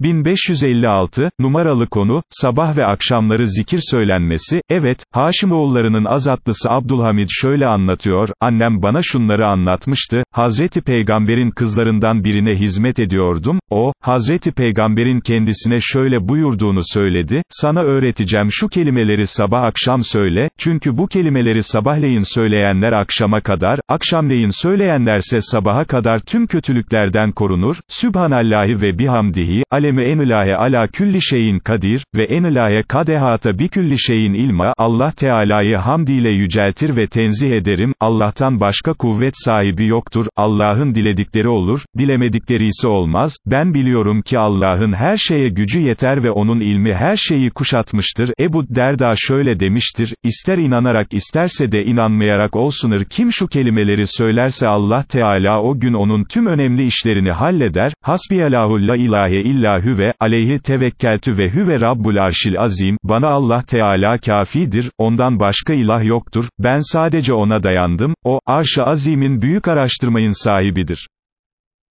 1556, numaralı konu, sabah ve akşamları zikir söylenmesi, evet, Haşimoğullarının azatlısı Abdülhamid şöyle anlatıyor, annem bana şunları anlatmıştı, Hazreti Peygamber'in kızlarından birine hizmet ediyordum, o, Hazreti Peygamber'in kendisine şöyle buyurduğunu söyledi, sana öğreteceğim şu kelimeleri sabah akşam söyle, çünkü bu kelimeleri sabahleyin söyleyenler akşama kadar, akşamleyin söyleyenlerse sabaha kadar tüm kötülüklerden korunur, Sübhanallahi ve bihamdihi, alemi enilahe ala külli şeyin kadir, ve enilahe kadehata bi külli şeyin ilma, Allah Teala'yı hamdiyle yüceltir ve tenzih ederim, Allah'tan başka kuvvet sahibi yoktur, Allah'ın diledikleri olur, dilemedikleri ise olmaz, ben biliyorum ki Allah'ın her şeye gücü yeter ve onun ilmi her şeyi kuşatmıştır, Ebu Derda şöyle demiştir, ister inanarak isterse de inanmayarak olsunur kim şu kelimeleri söylerse Allah Teala o gün onun tüm önemli işlerini halleder, hasbiyallahu la ilahe illa hüve, aleyhi tevekkeltü ve hüve rabbul arşil azim, bana Allah Teala kafidir, ondan başka ilah yoktur, ben sadece ona dayandım, o, arş-ı azimin büyük araştırmayın sahibidir.